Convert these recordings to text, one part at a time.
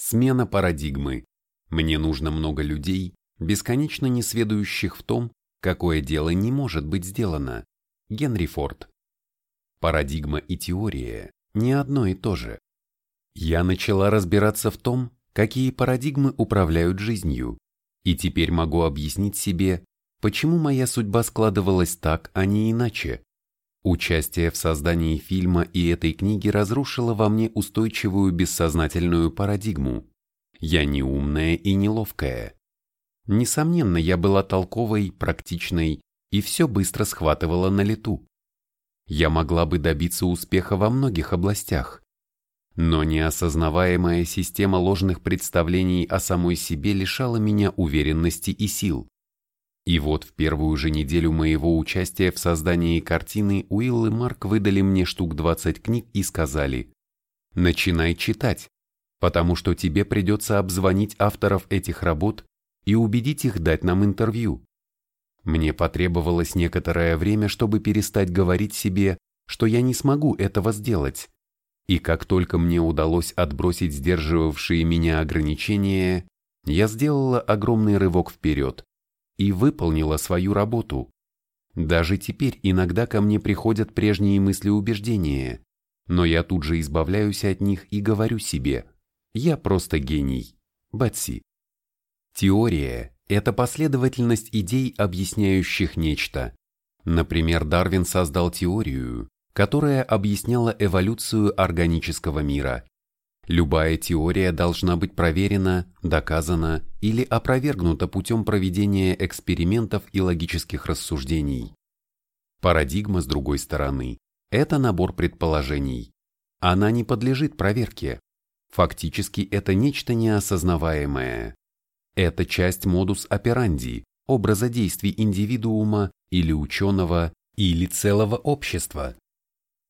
Смена парадигмы. Мне нужно много людей, бесконечно несведущих в том, какое дело не может быть сделано. Генри Форд. Парадигма и теория не одно и то же. Я начала разбираться в том, какие парадигмы управляют жизнью, и теперь могу объяснить себе, почему моя судьба складывалась так, а не иначе. Участие в создании фильма и этой книги разрушило во мне устойчивую бессознательную парадигму. Я не умная и неловкая. Несомненно, я была толковой, практичной и все быстро схватывала на лету. Я могла бы добиться успеха во многих областях. Но неосознаваемая система ложных представлений о самой себе лишала меня уверенности и сил. И вот в первую же неделю моего участия в создании картины Уилл и Марк выдали мне штук 20 книг и сказали «Начинай читать, потому что тебе придется обзвонить авторов этих работ и убедить их дать нам интервью». Мне потребовалось некоторое время, чтобы перестать говорить себе, что я не смогу этого сделать. И как только мне удалось отбросить сдерживавшие меня ограничения, я сделала огромный рывок вперед и выполнила свою работу. Даже теперь иногда ко мне приходят прежние мысли убеждения, но я тут же избавляюсь от них и говорю себе «Я просто гений». Бетси. Теория – это последовательность идей, объясняющих нечто. Например, Дарвин создал теорию, которая объясняла эволюцию органического мира. Любая теория должна быть проверена, доказана или опровергнута путем проведения экспериментов и логических рассуждений. Парадигма, с другой стороны, это набор предположений. Она не подлежит проверке. Фактически это нечто неосознаваемое. Это часть модус операнди, образа действий индивидуума или ученого, или целого общества.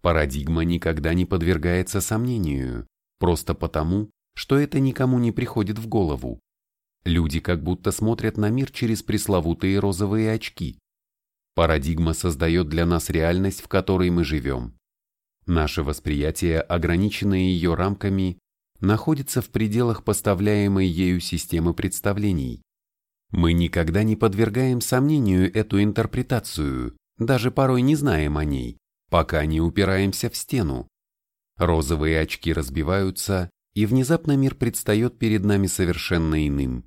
Парадигма никогда не подвергается сомнению, Просто потому, что это никому не приходит в голову. Люди как будто смотрят на мир через пресловутые розовые очки. Парадигма создает для нас реальность, в которой мы живем. Наше восприятие, ограниченное ее рамками, находится в пределах поставляемой ею системы представлений. Мы никогда не подвергаем сомнению эту интерпретацию, даже порой не знаем о ней, пока не упираемся в стену, Розовые очки разбиваются, и внезапно мир предстает перед нами совершенно иным.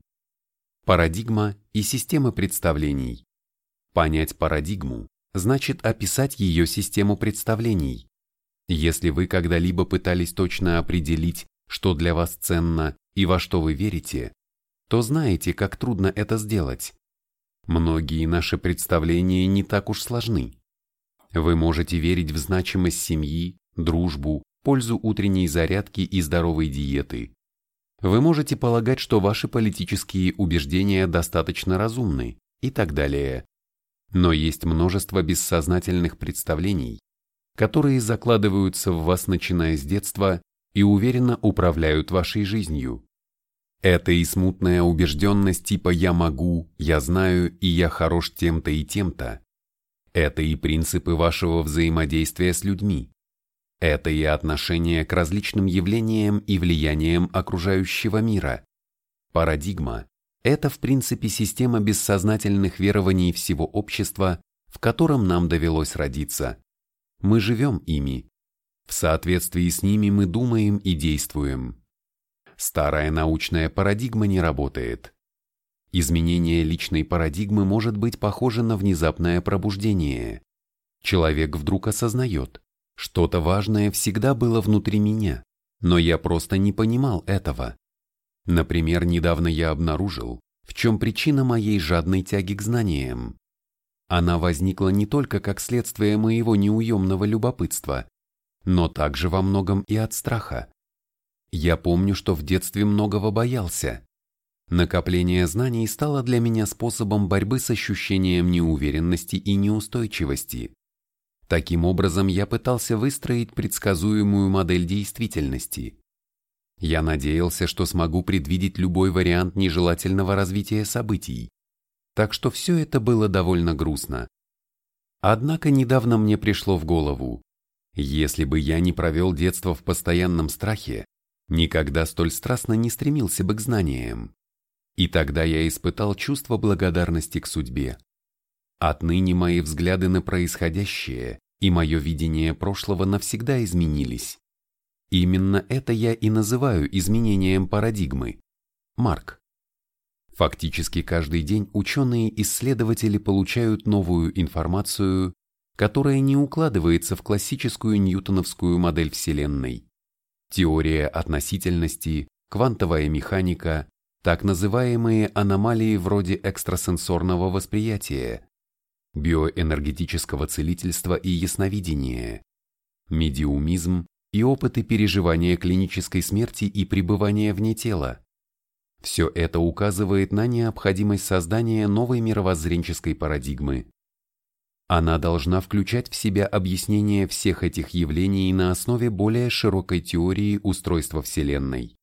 Парадигма и система представлений. Понять парадигму значит описать ее систему представлений. Если вы когда-либо пытались точно определить, что для вас ценно и во что вы верите, то знаете, как трудно это сделать. Многие наши представления не так уж сложны. Вы можете верить в значимость семьи, дружбу, пользу утренней зарядки и здоровой диеты. Вы можете полагать, что ваши политические убеждения достаточно разумны и так далее. Но есть множество бессознательных представлений, которые закладываются в вас начиная с детства и уверенно управляют вашей жизнью. Это и смутная убежденность типа «я могу», «я знаю» и «я хорош тем-то и тем-то». Это и принципы вашего взаимодействия с людьми. Это и отношение к различным явлениям и влияниям окружающего мира. Парадигма – это в принципе система бессознательных верований всего общества, в котором нам довелось родиться. Мы живем ими. В соответствии с ними мы думаем и действуем. Старая научная парадигма не работает. Изменение личной парадигмы может быть похоже на внезапное пробуждение. Человек вдруг осознает, что-то важное всегда было внутри меня, но я просто не понимал этого. Например, недавно я обнаружил, в чем причина моей жадной тяги к знаниям. Она возникла не только как следствие моего неуемного любопытства, но также во многом и от страха. Я помню, что в детстве многого боялся. Накопление знаний стало для меня способом борьбы с ощущением неуверенности и неустойчивости. Таким образом, я пытался выстроить предсказуемую модель действительности. Я надеялся, что смогу предвидеть любой вариант нежелательного развития событий. Так что все это было довольно грустно. Однако недавно мне пришло в голову, если бы я не провел детство в постоянном страхе, никогда столь страстно не стремился бы к знаниям. И тогда я испытал чувство благодарности к судьбе. Отныне мои взгляды на происходящее и мое видение прошлого навсегда изменились. Именно это я и называю изменением парадигмы. Марк. Фактически каждый день ученые-исследователи получают новую информацию, которая не укладывается в классическую ньютоновскую модель Вселенной. Теория относительности, квантовая механика, так называемые аномалии вроде экстрасенсорного восприятия, биоэнергетического целительства и ясновидения, медиумизм и опыты переживания клинической смерти и пребывания вне тела. Все это указывает на необходимость создания новой мировоззренческой парадигмы. Она должна включать в себя объяснение всех этих явлений на основе более широкой теории устройства Вселенной.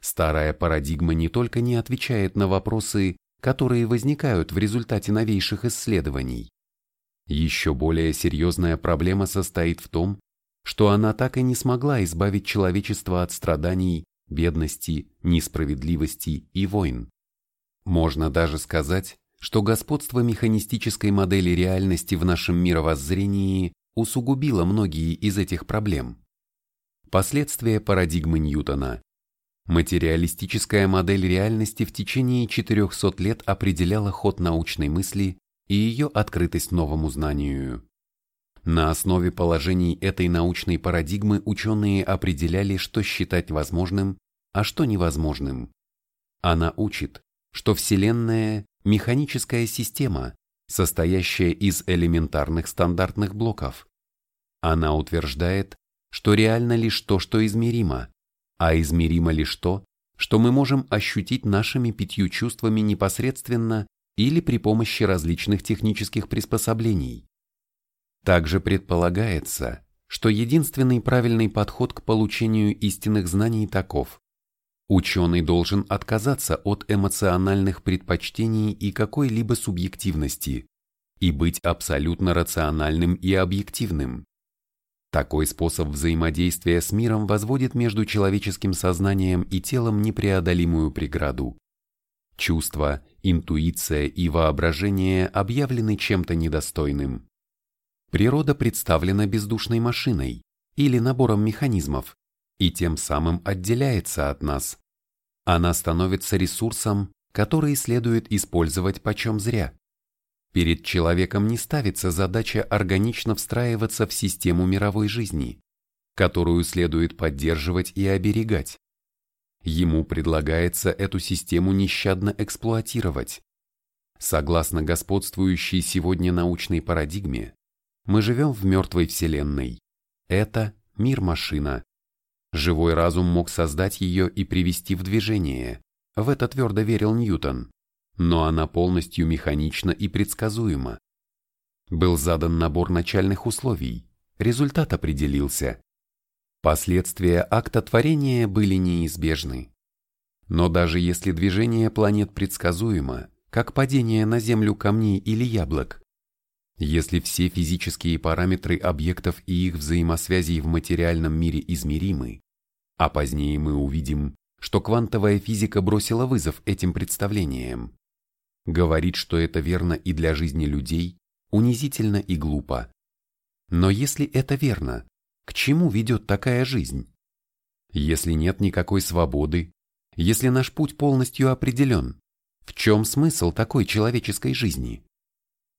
Старая парадигма не только не отвечает на вопросы, которые возникают в результате новейших исследований. Еще более серьезная проблема состоит в том, что она так и не смогла избавить человечество от страданий, бедности, несправедливости и войн. Можно даже сказать, что господство механистической модели реальности в нашем мировоззрении усугубило многие из этих проблем. Последствия парадигмы Ньютона. Материалистическая модель реальности в течение 400 лет определяла ход научной мысли и ее открытость новому знанию. На основе положений этой научной парадигмы ученые определяли, что считать возможным, а что невозможным. Она учит, что Вселенная – механическая система, состоящая из элементарных стандартных блоков. Она утверждает, что реально лишь то, что измеримо, а измеримо лишь то, что мы можем ощутить нашими пятью чувствами непосредственно или при помощи различных технических приспособлений. Также предполагается, что единственный правильный подход к получению истинных знаний таков. Ученый должен отказаться от эмоциональных предпочтений и какой-либо субъективности и быть абсолютно рациональным и объективным. Такой способ взаимодействия с миром возводит между человеческим сознанием и телом непреодолимую преграду. Чувства, интуиция и воображение объявлены чем-то недостойным. Природа представлена бездушной машиной или набором механизмов и тем самым отделяется от нас. Она становится ресурсом, который следует использовать почем зря. Перед человеком не ставится задача органично встраиваться в систему мировой жизни, которую следует поддерживать и оберегать. Ему предлагается эту систему нещадно эксплуатировать. Согласно господствующей сегодня научной парадигме, мы живем в мертвой вселенной. Это мир-машина. Живой разум мог создать ее и привести в движение. В это твердо верил Ньютон. Но она полностью механична и предсказуема. Был задан набор начальных условий. Результат определился. Последствия акта творения были неизбежны. Но даже если движение планет предсказуемо, как падение на Землю камней или яблок, если все физические параметры объектов и их взаимосвязей в материальном мире измеримы, а позднее мы увидим, что квантовая физика бросила вызов этим представлениям, говорить, что это верно и для жизни людей, унизительно и глупо. Но если это верно, к чему ведет такая жизнь? Если нет никакой свободы, если наш путь полностью определен, в чем смысл такой человеческой жизни?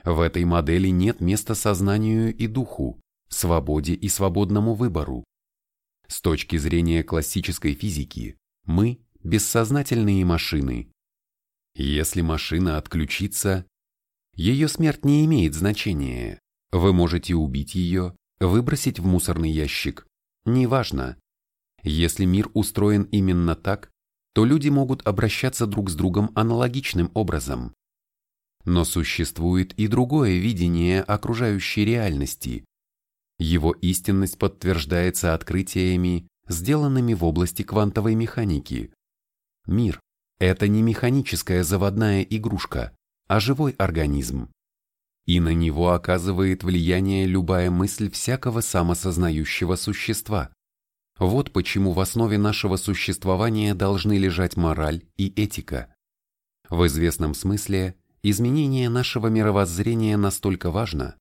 В этой модели нет места сознанию и духу, свободе и свободному выбору. С точки зрения классической физики, мы – бессознательные машины. Если машина отключится, ее смерть не имеет значения. Вы можете убить ее, выбросить в мусорный ящик. Неважно. Если мир устроен именно так, то люди могут обращаться друг с другом аналогичным образом. Но существует и другое видение окружающей реальности. Его истинность подтверждается открытиями, сделанными в области квантовой механики. Мир – это не механическая заводная игрушка, а живой организм. И на него оказывает влияние любая мысль всякого самосознающего существа. Вот почему в основе нашего существования должны лежать мораль и этика. В известном смысле изменение нашего мировоззрения настолько важно,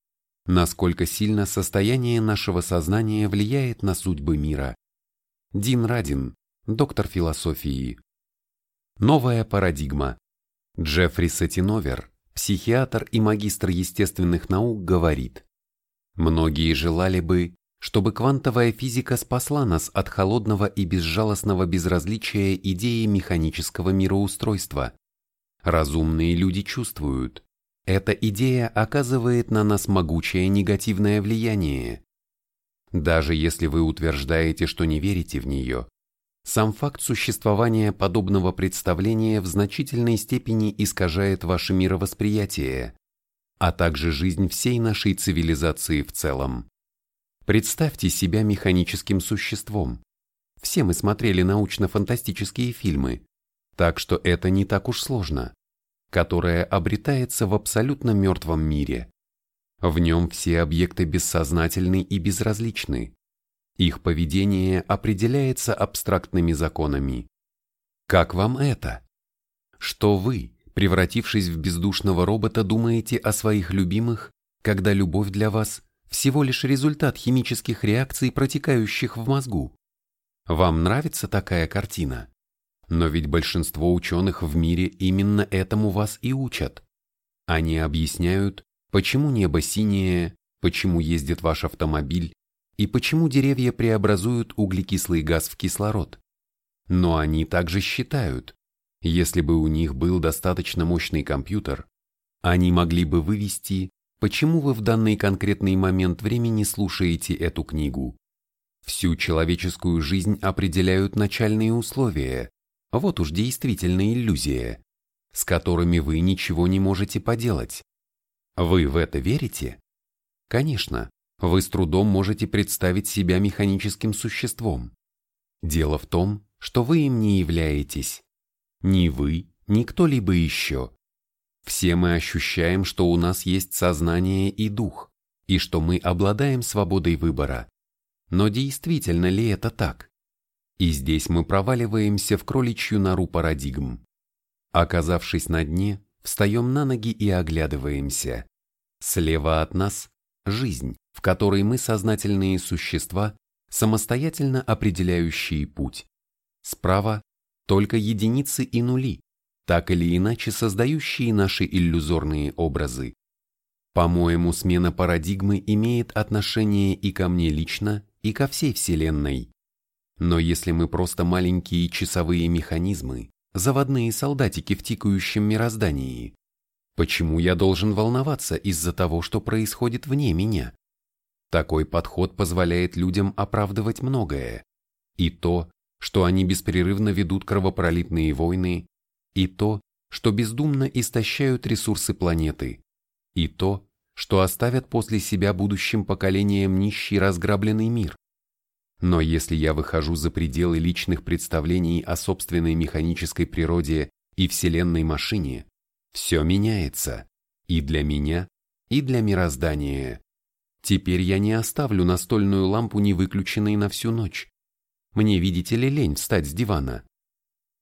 насколько сильно состояние нашего сознания влияет на судьбы мира. Дин Радин, доктор философии. Новая парадигма. Джеффри Сатиновер, психиатр и магистр естественных наук, говорит, «Многие желали бы, чтобы квантовая физика спасла нас от холодного и безжалостного безразличия идеи механического мироустройства. Разумные люди чувствуют, эта идея оказывает на нас могучее негативное влияние. Даже если вы утверждаете, что не верите в нее, сам факт существования подобного представления в значительной степени искажает ваше мировосприятие, а также жизнь всей нашей цивилизации в целом. Представьте себя механическим существом. Все мы смотрели научно-фантастические фильмы, так что это не так уж сложно, которое обретается в абсолютно мертвом мире. В нем все объекты бессознательны и безразличны. Их поведение определяется абстрактными законами. Как вам это? Что вы, превратившись в бездушного робота, думаете о своих любимых, когда любовь для вас всего лишь результат химических реакций, протекающих в мозгу. Вам нравится такая картина? Но ведь большинство ученых в мире именно этому вас и учат. Они объясняют, почему небо синее, почему ездит ваш автомобиль и почему деревья преобразуют углекислый газ в кислород. Но они также считают, если бы у них был достаточно мощный компьютер, они могли бы вывести Почему вы в данный конкретный момент времени слушаете эту книгу? Всю человеческую жизнь определяют начальные условия, вот уж действительно иллюзия, с которыми вы ничего не можете поделать. Вы в это верите? Конечно, вы с трудом можете представить себя механическим существом. Дело в том, что вы им не являетесь. Ни вы, ни кто-либо еще. Все мы ощущаем, что у нас есть сознание и дух, и что мы обладаем свободой выбора. Но действительно ли это так? И здесь мы проваливаемся в кроличью нору парадигм. Оказавшись на дне, встаем на ноги и оглядываемся. Слева от нас – жизнь, в которой мы сознательные существа, самостоятельно определяющие путь. Справа – только единицы и нули, так или иначе создающие наши иллюзорные образы. По-моему, смена парадигмы имеет отношение и ко мне лично, и ко всей Вселенной. Но если мы просто маленькие часовые механизмы, заводные солдатики в тикающем мироздании, почему я должен волноваться из-за того, что происходит вне меня? Такой подход позволяет людям оправдывать многое. И то, что они беспрерывно ведут кровопролитные войны, и то, что бездумно истощают ресурсы планеты, и то, что оставят после себя будущим поколениям нищий разграбленный мир. Но если я выхожу за пределы личных представлений о собственной механической природе и вселенной машине, все меняется и для меня, и для мироздания. Теперь я не оставлю настольную лампу невыключенной на всю ночь. Мне, видите ли, лень встать с дивана.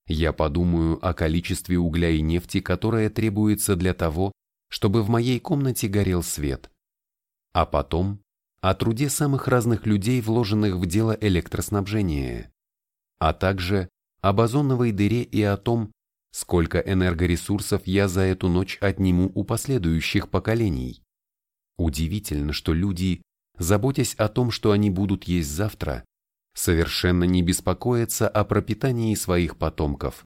Я подумаю о количестве угля и нефти, которое требуется для того, чтобы в моей комнате горел свет. А потом о труде самых разных людей, вложенных в дело электроснабжения, а также об озоновой дыре и о том, сколько энергоресурсов я за эту ночь отниму у последующих поколений. Удивительно, что люди, заботясь о том, что они будут есть завтра, совершенно не беспокоятся о пропитании своих потомков.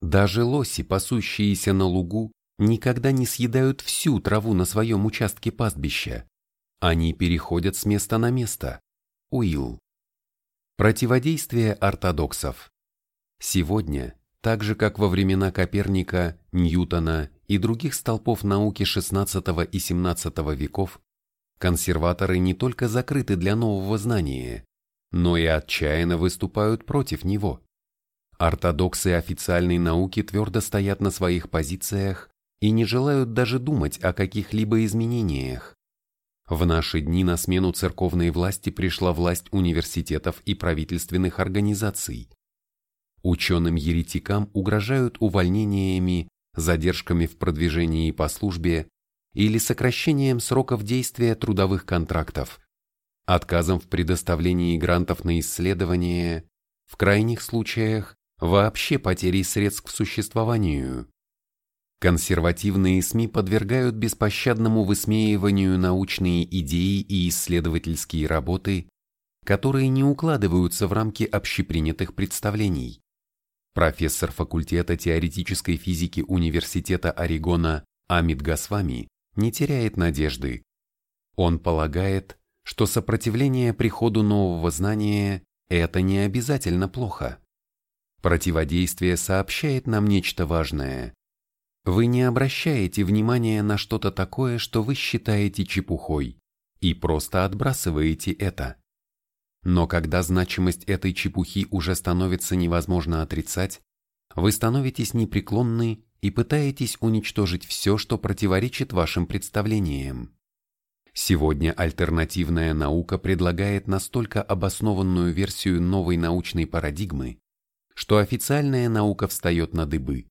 Даже лоси, пасущиеся на лугу, никогда не съедают всю траву на своем участке пастбища. Они переходят с места на место. Уилл. Противодействие ортодоксов. Сегодня, так же как во времена Коперника, Ньютона и других столпов науки XVI и XVII веков, консерваторы не только закрыты для нового знания, но и отчаянно выступают против него. Ортодоксы официальной науки твердо стоят на своих позициях и не желают даже думать о каких-либо изменениях. В наши дни на смену церковной власти пришла власть университетов и правительственных организаций. Ученым-еретикам угрожают увольнениями, задержками в продвижении по службе или сокращением сроков действия трудовых контрактов, отказом в предоставлении грантов на исследования, в крайних случаях вообще потерей средств к существованию. Консервативные СМИ подвергают беспощадному высмеиванию научные идеи и исследовательские работы, которые не укладываются в рамки общепринятых представлений. Профессор факультета теоретической физики Университета Орегона Амид Гасвами не теряет надежды. Он полагает, что сопротивление приходу нового знания – это не обязательно плохо. Противодействие сообщает нам нечто важное. Вы не обращаете внимания на что-то такое, что вы считаете чепухой, и просто отбрасываете это. Но когда значимость этой чепухи уже становится невозможно отрицать, вы становитесь непреклонны и пытаетесь уничтожить все, что противоречит вашим представлениям. Сегодня альтернативная наука предлагает настолько обоснованную версию новой научной парадигмы, что официальная наука встает на дыбы.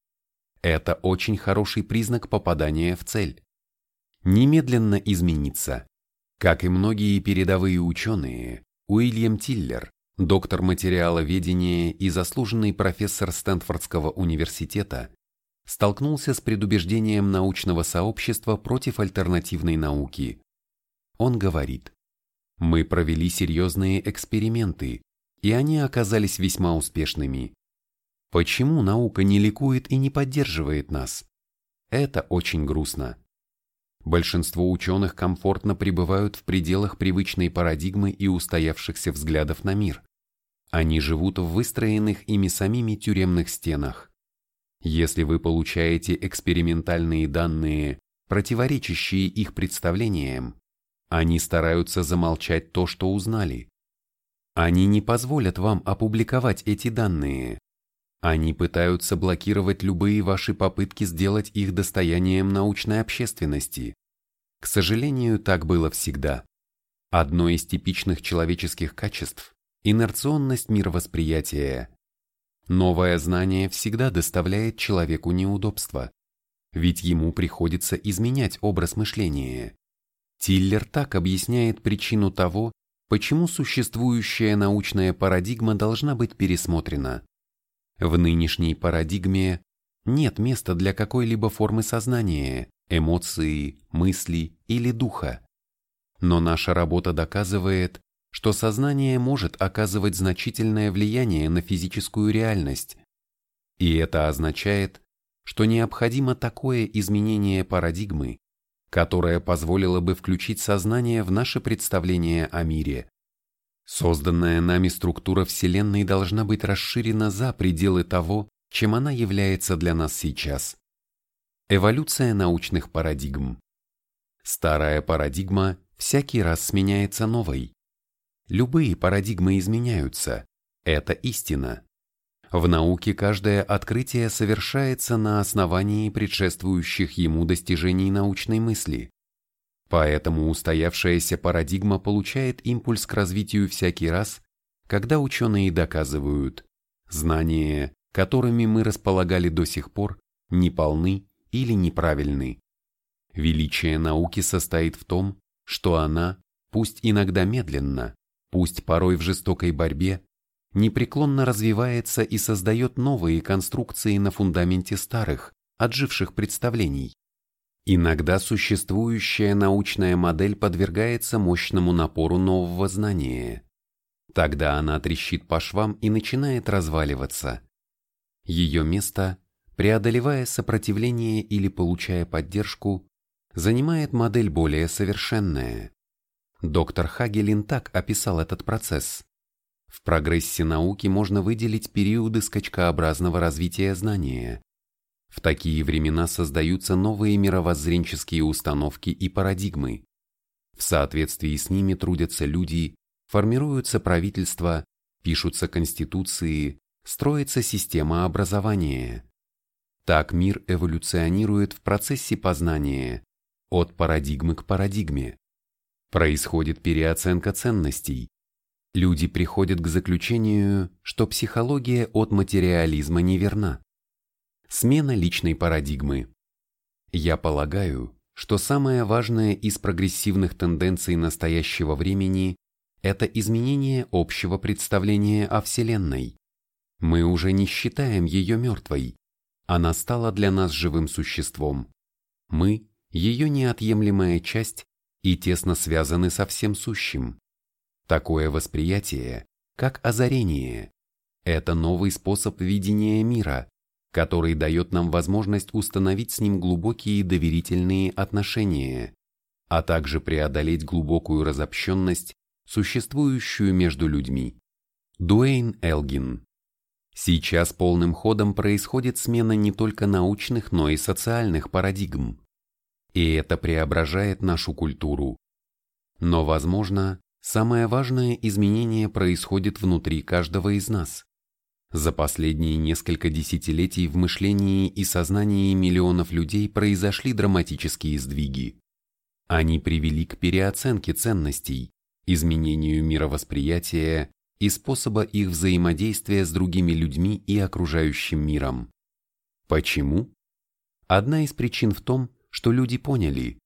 Это очень хороший признак попадания в цель. Немедленно измениться. Как и многие передовые ученые, Уильям Тиллер, доктор материаловедения и заслуженный профессор Стэнфордского университета, столкнулся с предубеждением научного сообщества против альтернативной науки. Он говорит, «Мы провели серьезные эксперименты, и они оказались весьма успешными. Почему наука не ликует и не поддерживает нас? Это очень грустно. Большинство ученых комфортно пребывают в пределах привычной парадигмы и устоявшихся взглядов на мир. Они живут в выстроенных ими самими тюремных стенах. Если вы получаете экспериментальные данные, противоречащие их представлениям, они стараются замолчать то, что узнали. Они не позволят вам опубликовать эти данные, они пытаются блокировать любые ваши попытки сделать их достоянием научной общественности. К сожалению, так было всегда. Одно из типичных человеческих качеств – инерционность мировосприятия. Новое знание всегда доставляет человеку неудобства, ведь ему приходится изменять образ мышления. Тиллер так объясняет причину того, почему существующая научная парадигма должна быть пересмотрена. В нынешней парадигме нет места для какой-либо формы сознания, эмоции, мысли или духа. Но наша работа доказывает, что сознание может оказывать значительное влияние на физическую реальность. И это означает, что необходимо такое изменение парадигмы, которое позволило бы включить сознание в наше представление о мире. Созданная нами структура Вселенной должна быть расширена за пределы того, чем она является для нас сейчас. Эволюция научных парадигм. Старая парадигма всякий раз сменяется новой. Любые парадигмы изменяются. Это истина. В науке каждое открытие совершается на основании предшествующих ему достижений научной мысли. Поэтому устоявшаяся парадигма получает импульс к развитию всякий раз, когда ученые доказывают, знания, которыми мы располагали до сих пор, неполны или неправильны. Величие науки состоит в том, что она, пусть иногда медленно, пусть порой в жестокой борьбе, непреклонно развивается и создает новые конструкции на фундаменте старых, отживших представлений. Иногда существующая научная модель подвергается мощному напору нового знания. Тогда она трещит по швам и начинает разваливаться. Ее место, преодолевая сопротивление или получая поддержку, занимает модель более совершенная. Доктор Хагелин так описал этот процесс. В прогрессе науки можно выделить периоды скачкообразного развития знания, в такие времена создаются новые мировоззренческие установки и парадигмы. В соответствии с ними трудятся люди, формируются правительства, пишутся конституции, строится система образования. Так мир эволюционирует в процессе познания, от парадигмы к парадигме. Происходит переоценка ценностей. Люди приходят к заключению, что психология от материализма неверна. Смена личной парадигмы. Я полагаю, что самое важное из прогрессивных тенденций настоящего времени – это изменение общего представления о Вселенной. Мы уже не считаем ее мертвой. Она стала для нас живым существом. Мы – ее неотъемлемая часть и тесно связаны со всем сущим. Такое восприятие, как озарение, это новый способ видения мира, который дает нам возможность установить с ним глубокие доверительные отношения, а также преодолеть глубокую разобщенность, существующую между людьми. Дуэйн Элгин Сейчас полным ходом происходит смена не только научных, но и социальных парадигм. И это преображает нашу культуру. Но, возможно, самое важное изменение происходит внутри каждого из нас. За последние несколько десятилетий в мышлении и сознании миллионов людей произошли драматические сдвиги. Они привели к переоценке ценностей, изменению мировосприятия и способа их взаимодействия с другими людьми и окружающим миром. Почему? Одна из причин в том, что люди поняли,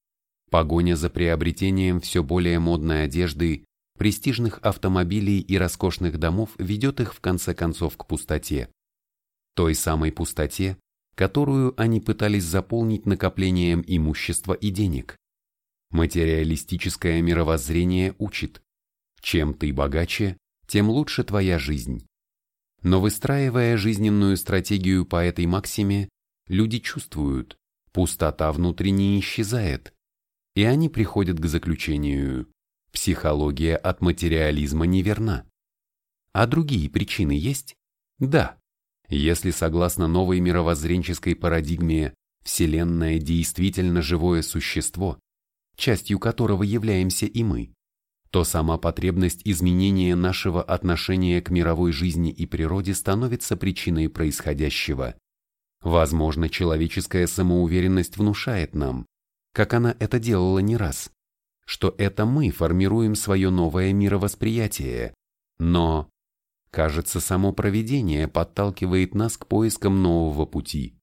погоня за приобретением все более модной одежды престижных автомобилей и роскошных домов ведет их в конце концов к пустоте. Той самой пустоте, которую они пытались заполнить накоплением имущества и денег. Материалистическое мировоззрение учит, чем ты богаче, тем лучше твоя жизнь. Но выстраивая жизненную стратегию по этой максиме, люди чувствуют, пустота внутри не исчезает, и они приходят к заключению, Психология от материализма неверна. А другие причины есть? Да. Если согласно новой мировоззренческой парадигме Вселенная действительно живое существо, частью которого являемся и мы, то сама потребность изменения нашего отношения к мировой жизни и природе становится причиной происходящего. Возможно, человеческая самоуверенность внушает нам, как она это делала не раз, что это мы формируем свое новое мировосприятие, но, кажется, само провидение подталкивает нас к поискам нового пути.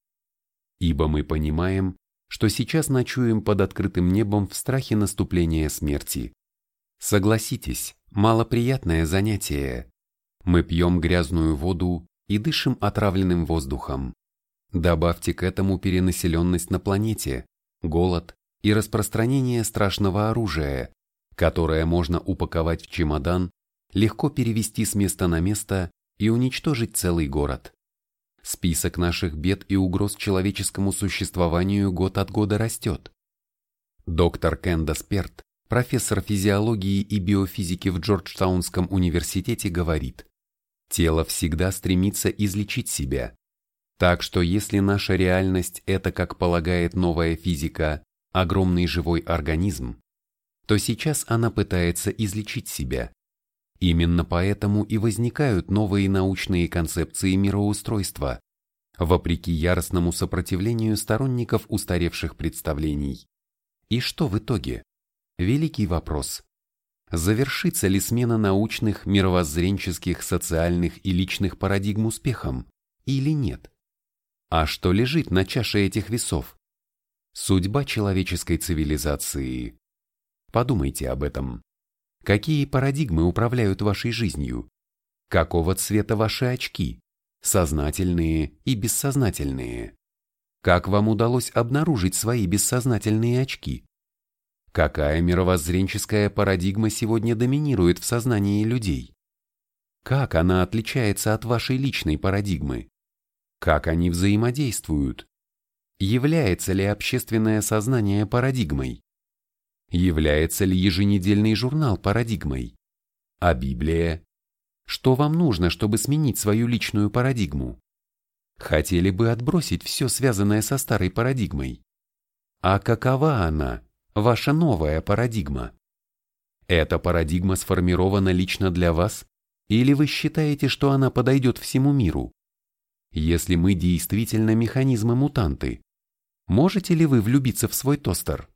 Ибо мы понимаем, что сейчас ночуем под открытым небом в страхе наступления смерти. Согласитесь, малоприятное занятие. Мы пьем грязную воду и дышим отравленным воздухом. Добавьте к этому перенаселенность на планете, голод, и распространение страшного оружия, которое можно упаковать в чемодан, легко перевести с места на место и уничтожить целый город. Список наших бед и угроз человеческому существованию год от года растет. Доктор Кендас Перт, профессор физиологии и биофизики в Джорджтаунском университете, говорит, тело всегда стремится излечить себя. Так что если наша реальность – это, как полагает новая физика, огромный живой организм, то сейчас она пытается излечить себя. Именно поэтому и возникают новые научные концепции мироустройства, вопреки яростному сопротивлению сторонников устаревших представлений. И что в итоге? Великий вопрос. Завершится ли смена научных, мировоззренческих, социальных и личных парадигм успехом или нет? А что лежит на чаше этих весов? Судьба человеческой цивилизации. Подумайте об этом. Какие парадигмы управляют вашей жизнью? Какого цвета ваши очки? Сознательные и бессознательные. Как вам удалось обнаружить свои бессознательные очки? Какая мировоззренческая парадигма сегодня доминирует в сознании людей? Как она отличается от вашей личной парадигмы? Как они взаимодействуют? Является ли общественное сознание парадигмой? Является ли еженедельный журнал парадигмой? А Библия? Что вам нужно, чтобы сменить свою личную парадигму? Хотели бы отбросить все связанное со старой парадигмой? А какова она, ваша новая парадигма? Эта парадигма сформирована лично для вас, или вы считаете, что она подойдет всему миру? Если мы действительно механизмы-мутанты, Можете ли вы влюбиться в свой тостер?